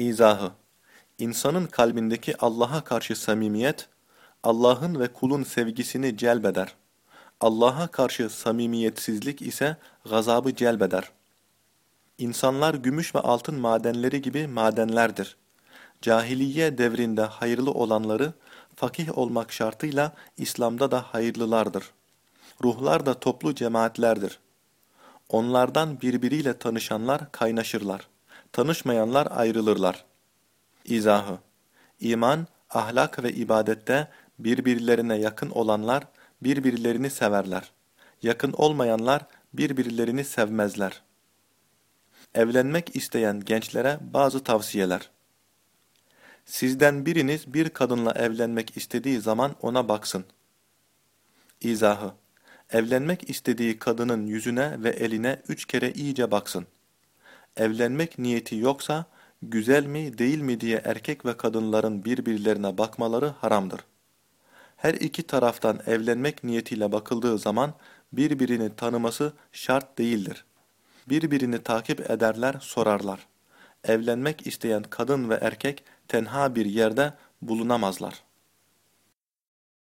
İzahı İnsanın kalbindeki Allah'a karşı samimiyet, Allah'ın ve kulun sevgisini celbeder. Allah'a karşı samimiyetsizlik ise gazabı celbeder. İnsanlar gümüş ve altın madenleri gibi madenlerdir. Cahiliye devrinde hayırlı olanları, fakih olmak şartıyla İslam'da da hayırlılardır. Ruhlar da toplu cemaatlerdir. Onlardan birbiriyle tanışanlar kaynaşırlar. Tanışmayanlar ayrılırlar. İzahı İman, ahlak ve ibadette birbirlerine yakın olanlar birbirlerini severler. Yakın olmayanlar birbirlerini sevmezler. Evlenmek isteyen gençlere bazı tavsiyeler. Sizden biriniz bir kadınla evlenmek istediği zaman ona baksın. İzahı Evlenmek istediği kadının yüzüne ve eline üç kere iyice baksın. Evlenmek niyeti yoksa, güzel mi değil mi diye erkek ve kadınların birbirlerine bakmaları haramdır. Her iki taraftan evlenmek niyetiyle bakıldığı zaman birbirini tanıması şart değildir. Birbirini takip ederler, sorarlar. Evlenmek isteyen kadın ve erkek tenha bir yerde bulunamazlar.